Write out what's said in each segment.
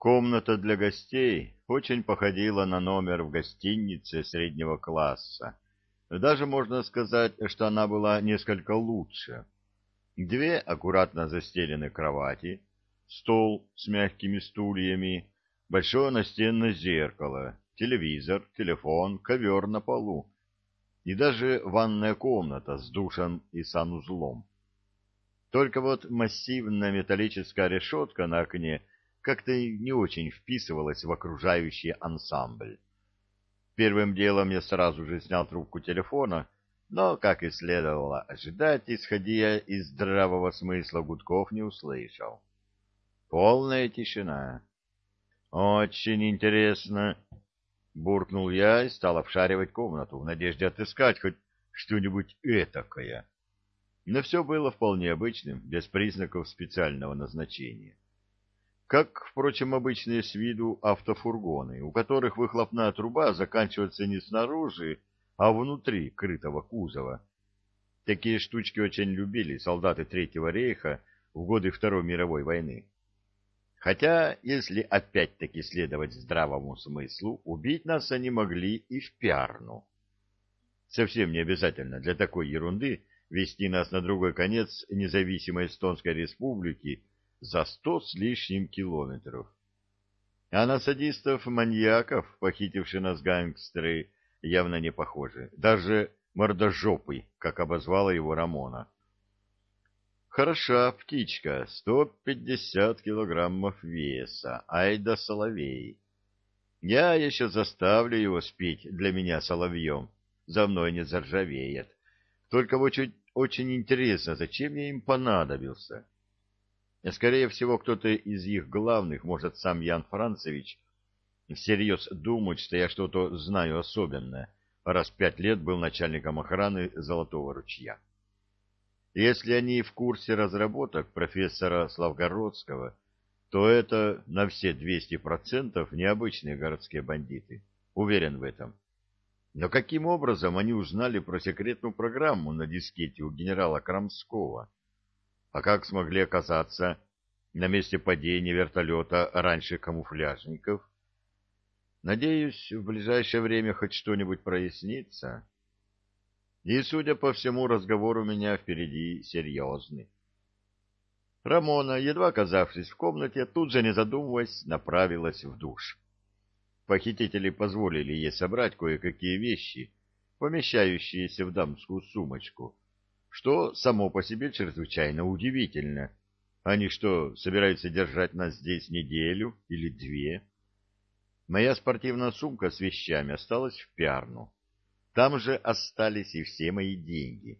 Комната для гостей очень походила на номер в гостинице среднего класса. Даже можно сказать, что она была несколько лучше. Две аккуратно застелены кровати, стол с мягкими стульями, большое настенное зеркало, телевизор, телефон, ковер на полу и даже ванная комната с душем и санузлом. Только вот массивная металлическая решетка на окне как-то не очень вписывалась в окружающий ансамбль. Первым делом я сразу же снял трубку телефона, но, как и следовало ожидать, исходя из здравого смысла, гудков не услышал. Полная тишина. «Очень интересно», — буркнул я и стал обшаривать комнату в надежде отыскать хоть что-нибудь этакое но все было вполне обычным, без признаков специального назначения. Как, впрочем, обычные с виду автофургоны, у которых выхлопная труба заканчивается не снаружи, а внутри крытого кузова. Такие штучки очень любили солдаты Третьего рейха в годы Второй мировой войны. Хотя, если опять-таки следовать здравому смыслу, убить нас они могли и в пиарну. Совсем не обязательно для такой ерунды вести нас на другой конец независимой Эстонской республики за сто с лишним километров. А на садистов-маньяков, похитивших нас гангстеры, явно не похожи. Даже мордожопый, как обозвала его Рамона. Хороша птичка, сто пятьдесят килограммов веса, ай да соловей. Я еще заставлю его спеть для меня соловьем, за мной не заржавеет. Только вот чуть очень интересно, зачем я им понадобился. Скорее всего, кто-то из их главных, может, сам Ян Францевич, всерьез думает, что я что-то знаю особенное, раз пять лет был начальником охраны Золотого ручья. Если они в курсе разработок профессора Славгородского, то это на все 200% необычные городские бандиты. Уверен в этом. Но каким образом они узнали про секретную программу на дискете у генерала Крамского? А как смогли оказаться на месте падения вертолета раньше камуфляжников? Надеюсь, в ближайшее время хоть что-нибудь прояснится. И, судя по всему, разговор у меня впереди серьезный. Рамона, едва оказавшись в комнате, тут же, не задумываясь, направилась в душ. Похитители позволили ей собрать кое-какие вещи, помещающиеся в дамскую сумочку, что само по себе чрезвычайно удивительно. Они что, собираются держать нас здесь неделю или две? Моя спортивная сумка с вещами осталась в Пиарну. Там же остались и все мои деньги.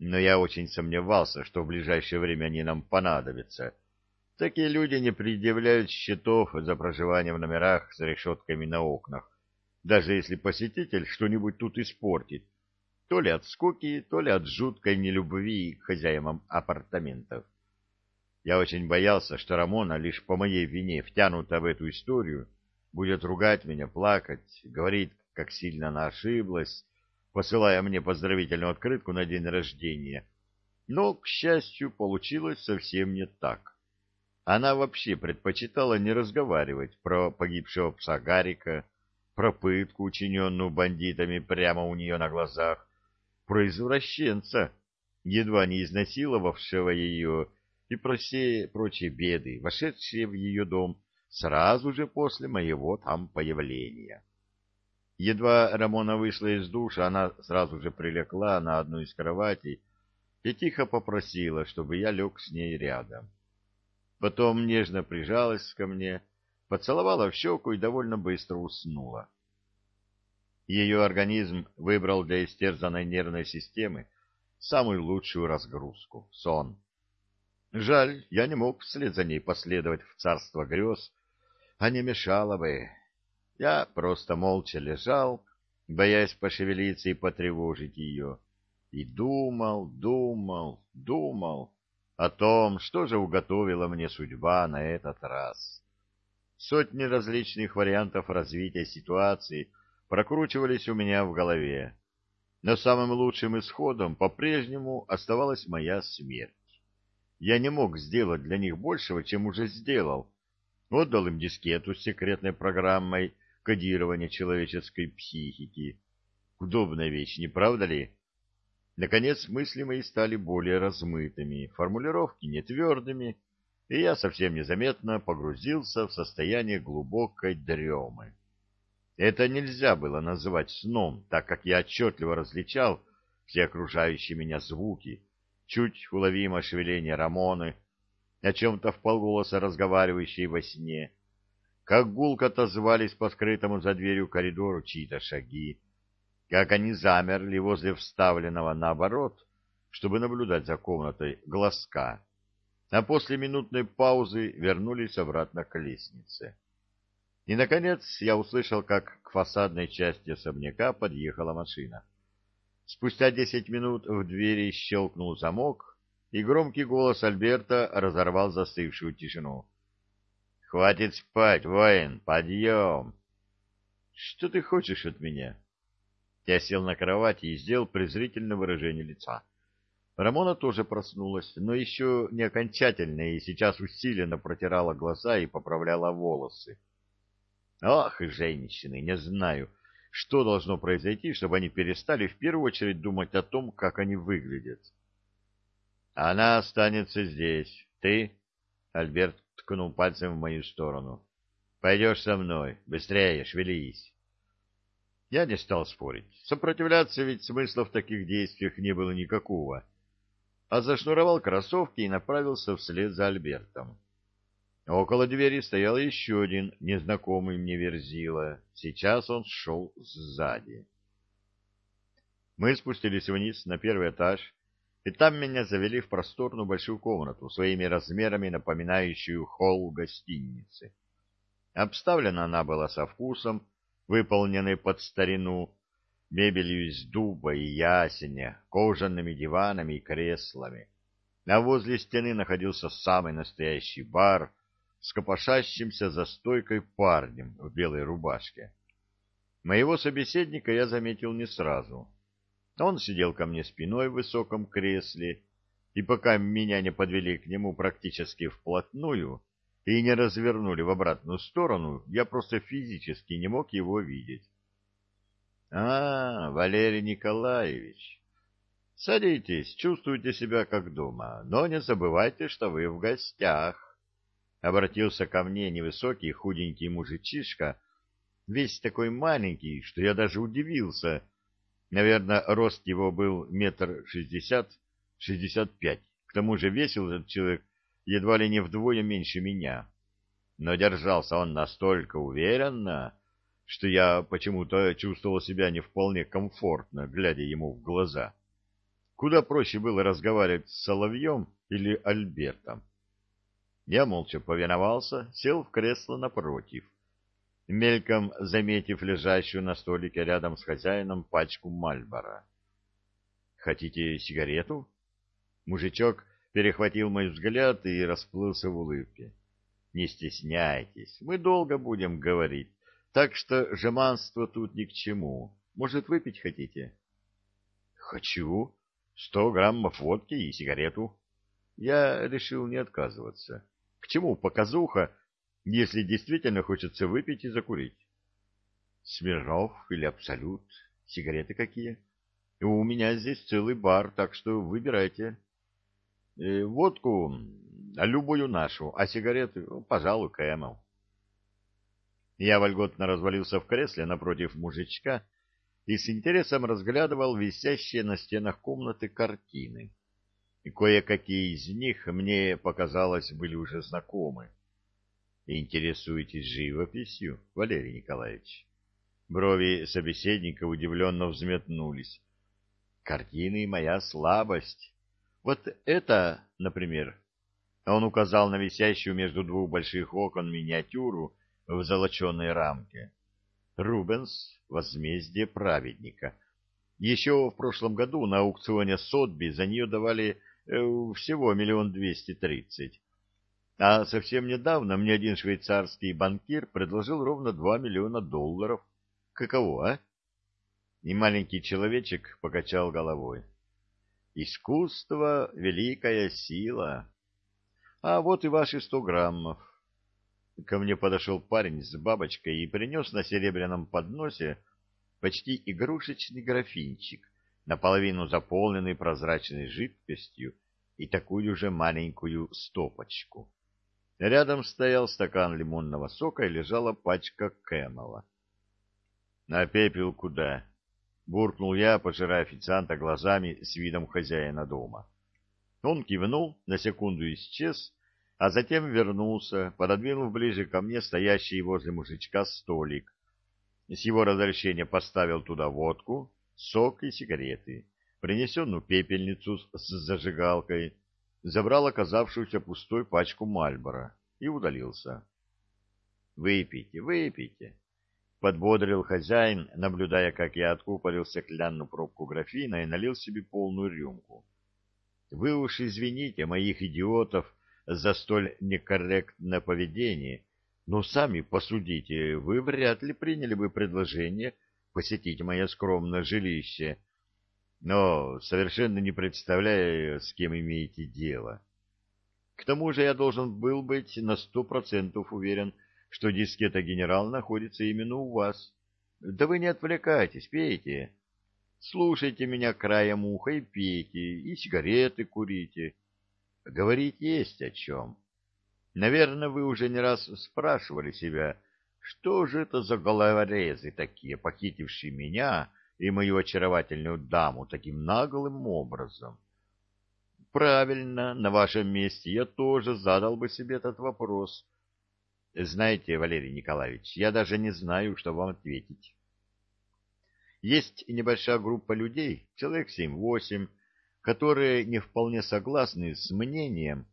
Но я очень сомневался, что в ближайшее время они нам понадобятся, Такие люди не предъявляют счетов за проживание в номерах с решетками на окнах, даже если посетитель что-нибудь тут испортит, то ли от скуки, то ли от жуткой нелюбви к хозяевам апартаментов. Я очень боялся, что Рамона лишь по моей вине втянута в эту историю, будет ругать меня, плакать, говорить, как сильно она ошиблась, посылая мне поздравительную открытку на день рождения. Но, к счастью, получилось совсем не так. Она вообще предпочитала не разговаривать про погибшего пса Гарика, про пытку, учиненную бандитами прямо у нее на глазах, про извращенца, едва не изнасиловавшего ее, и про все прочие беды, вошедшие в ее дом сразу же после моего там появления. Едва Рамона вышла из душа, она сразу же прилегла на одну из кроватей и тихо попросила, чтобы я лег с ней рядом. Потом нежно прижалась ко мне, поцеловала в щеку и довольно быстро уснула. Ее организм выбрал для истерзанной нервной системы самую лучшую разгрузку — сон. Жаль, я не мог вслед за ней последовать в царство грез, а не мешало бы. Я просто молча лежал, боясь пошевелиться и потревожить ее, и думал, думал, думал о том, что же уготовила мне судьба на этот раз. Сотни различных вариантов развития ситуации прокручивались у меня в голове, но самым лучшим исходом по-прежнему оставалась моя смерть. Я не мог сделать для них большего, чем уже сделал, Отдал им дискету с секретной программой кодирования человеческой психики. Удобная вещь, не правда ли? Наконец мысли мои стали более размытыми, формулировки нетвердыми, и я совсем незаметно погрузился в состояние глубокой дремы. Это нельзя было называть сном, так как я отчетливо различал все окружающие меня звуки, чуть уловимое шевеление Рамоны, о чем-то вполголоса разговаривающей во сне, как гулко отозвались по скрытому за дверью коридору чьи-то шаги, как они замерли возле вставленного наоборот, чтобы наблюдать за комнатой глазка, а после минутной паузы вернулись обратно к лестнице. И, наконец, я услышал, как к фасадной части особняка подъехала машина. Спустя десять минут в двери щелкнул замок, и громкий голос Альберта разорвал застывшую тишину. — Хватит спать, воин, подъем! — Что ты хочешь от меня? Я сел на кровати и сделал презрительное выражение лица. Рамона тоже проснулась, но еще не окончательно, и сейчас усиленно протирала глаза и поправляла волосы. Ах, женщины, не знаю, что должно произойти, чтобы они перестали в первую очередь думать о том, как они выглядят. Она останется здесь. Ты, Альберт ткнул пальцем в мою сторону. Пойдешь со мной. Быстрее, шевелись. Я не стал спорить. Сопротивляться ведь смысла в таких действиях не было никакого. А зашнуровал кроссовки и направился вслед за Альбертом. Около двери стоял еще один незнакомый мне верзила. Сейчас он шел сзади. Мы спустились вниз на первый этаж, и там меня завели в просторную большую комнату, своими размерами напоминающую холл гостиницы. Обставлена она была со вкусом, выполненной под старину, мебелью из дуба и ясеня, кожаными диванами и креслами. А возле стены находился самый настоящий бар с копошащимся за стойкой парнем в белой рубашке. Моего собеседника я заметил не сразу. Он сидел ко мне спиной в высоком кресле, и пока меня не подвели к нему практически вплотную, и не развернули в обратную сторону, я просто физически не мог его видеть. — А, Валерий Николаевич, садитесь, чувствуйте себя как дома, но не забывайте, что вы в гостях. Обратился ко мне невысокий худенький мужичишка, весь такой маленький, что я даже удивился. Наверное, рост его был метр шестьдесят, шестьдесят пять. К тому же весил этот человек едва ли не вдвое меньше меня. Но держался он настолько уверенно, что я почему-то чувствовал себя не вполне комфортно, глядя ему в глаза. Куда проще было разговаривать с Соловьем или Альбертом. Я молча повиновался, сел в кресло напротив, мельком заметив лежащую на столике рядом с хозяином пачку Мальбора. «Хотите сигарету?» Мужичок перехватил мой взгляд и расплылся в улыбке. Не стесняйтесь, мы долго будем говорить, так что жеманство тут ни к чему. Может, выпить хотите? Хочу. Сто граммов водки и сигарету. Я решил не отказываться. К чему показуха, если действительно хочется выпить и закурить? Смирнов или Абсолют? Сигареты какие? У меня здесь целый бар, так что выбирайте. Э, водку, любую нашу, а сигареты, ну, пожалуй, Кэмел. Я вольготно развалился в кресле напротив мужичка и с интересом разглядывал висящие на стенах комнаты картины. И кое-какие из них мне, показалось, были уже знакомы. Интересуетесь живописью, Валерий Николаевич? Брови собеседника удивленно взметнулись. Картины — моя слабость. Вот это, например, он указал на висящую между двух больших окон миниатюру в золоченой рамке. Рубенс «Возмездие праведника». Еще в прошлом году на аукционе Сотби за нее давали всего миллион двести тридцать. А совсем недавно мне один швейцарский банкир предложил ровно два миллиона долларов. Каково, а? И маленький человечек покачал головой. Искусство — великая сила. А вот и ваши сто граммов. Ко мне подошел парень с бабочкой и принес на серебряном подносе почти игрушечный графинчик, наполовину заполненный прозрачной жидкостью и такую же маленькую стопочку. Рядом стоял стакан лимонного сока и лежала пачка Кэмела. — На пепел куда? — буркнул я, пожирая официанта глазами с видом хозяина дома. Он кивнул, на секунду исчез, а затем вернулся, пододвинув ближе ко мне стоящий возле мужичка столик. С его разрешения поставил туда водку, сок и сигареты, принесенную пепельницу с зажигалкой, забрал оказавшуюся пустой пачку Мальбора и удалился. «Выпейте, выпейте!» — подбодрил хозяин, наблюдая, как я откупорил стеклянную пробку графина и налил себе полную рюмку. «Вы уж извините моих идиотов за столь некорректное поведение, но сами посудите, вы вряд ли приняли бы предложение посетить мое скромное жилище, но совершенно не представляю, с кем имеете дело. К тому же я должен был быть на сто процентов уверен, что дискета «Генерал» находится именно у вас. Да вы не отвлекайтесь, пейте. Слушайте меня краем уха и пейте, и сигареты курите. Говорить есть о чем. Наверное, вы уже не раз спрашивали себя, что же это за головорезы такие, похитившие меня и мою очаровательную даму таким наглым образом? Правильно, на вашем месте я тоже задал бы себе этот вопрос. Знаете, Валерий Николаевич, я даже не знаю, что вам ответить. Есть небольшая группа людей, человек семь-восемь, которые не вполне согласны с мнением,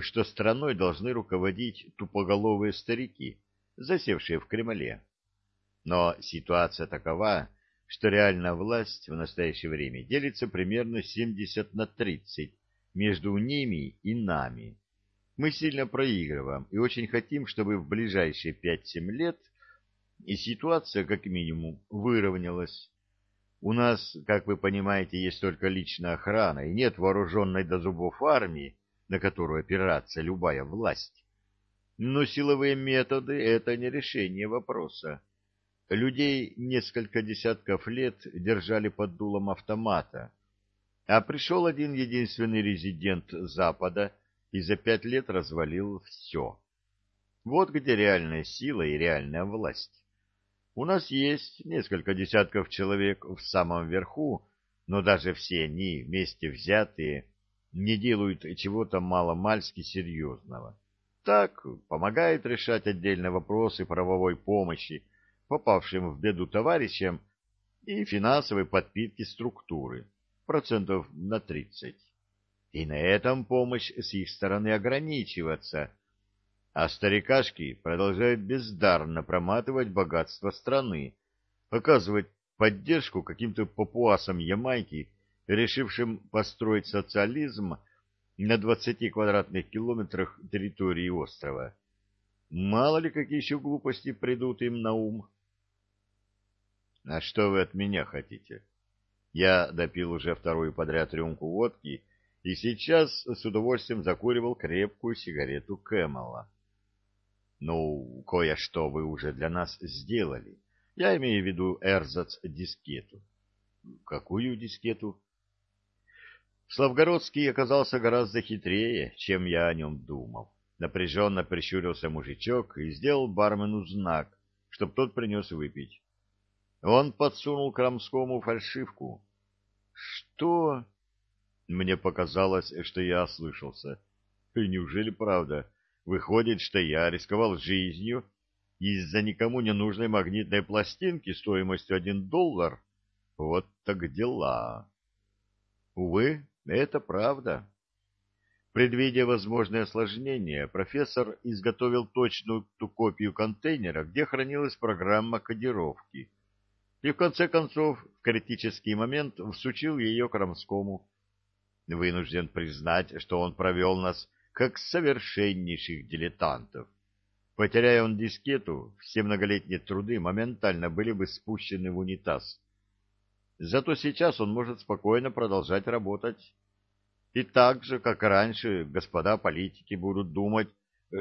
что страной должны руководить тупоголовые старики, засевшие в Кремле. Но ситуация такова, что реальная власть в настоящее время делится примерно 70 на 30 между ними и нами. Мы сильно проигрываем и очень хотим, чтобы в ближайшие 5-7 лет и ситуация, как минимум, выровнялась. У нас, как вы понимаете, есть только личная охрана и нет вооруженной до зубов армии, на которую опираться любая власть. Но силовые методы — это не решение вопроса. Людей несколько десятков лет держали под дулом автомата, а пришел один единственный резидент Запада и за пять лет развалил все. Вот где реальная сила и реальная власть. У нас есть несколько десятков человек в самом верху, но даже все они, вместе взятые, не делают чего-то маломальски серьезного. Так, помогает решать отдельные вопросы правовой помощи попавшим в беду товарищам и финансовой подпитки структуры, процентов на 30. И на этом помощь с их стороны ограничиваться, а старикашки продолжают бездарно проматывать богатство страны, оказывать поддержку каким-то папуасам Ямайки, решившим построить социализм на 20 квадратных километрах территории острова. Мало ли какие еще глупости придут им на ум. А что вы от меня хотите? Я допил уже вторую подряд рюмку водки и сейчас с удовольствием закуривал крепкую сигарету Кэмела. Ну, кое-что вы уже для нас сделали. Я имею в виду эрзац-дискету. Какую дискету? Славгородский оказался гораздо хитрее, чем я о нем думал. Напряженно прищурился мужичок и сделал бармену знак, чтоб тот принес выпить. Он подсунул Крамскому фальшивку. «Что?» Мне показалось, что я ослышался. И неужели правда? Выходит, что я рисковал жизнью из-за никому не нужной магнитной пластинки стоимостью один доллар? Вот так дела. Увы, это правда. Предвидя возможные осложнения, профессор изготовил точную ту копию контейнера, где хранилась программа кодировки, и в конце концов в критический момент всучил ее Крамскому. Вынужден признать, что он провел нас как совершеннейших дилетантов. Потеряя он дискету, все многолетние труды моментально были бы спущены в унитаз. Зато сейчас он может спокойно продолжать работать. И так же, как раньше, господа политики будут думать,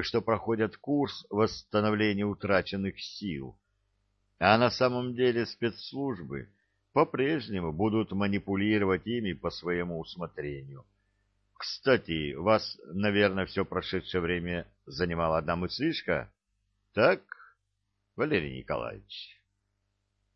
что проходят курс восстановления утраченных сил, а на самом деле спецслужбы по-прежнему будут манипулировать ими по своему усмотрению. Кстати, вас, наверное, все прошедшее время занимала одна мыслишка? Так, Валерий Николаевич?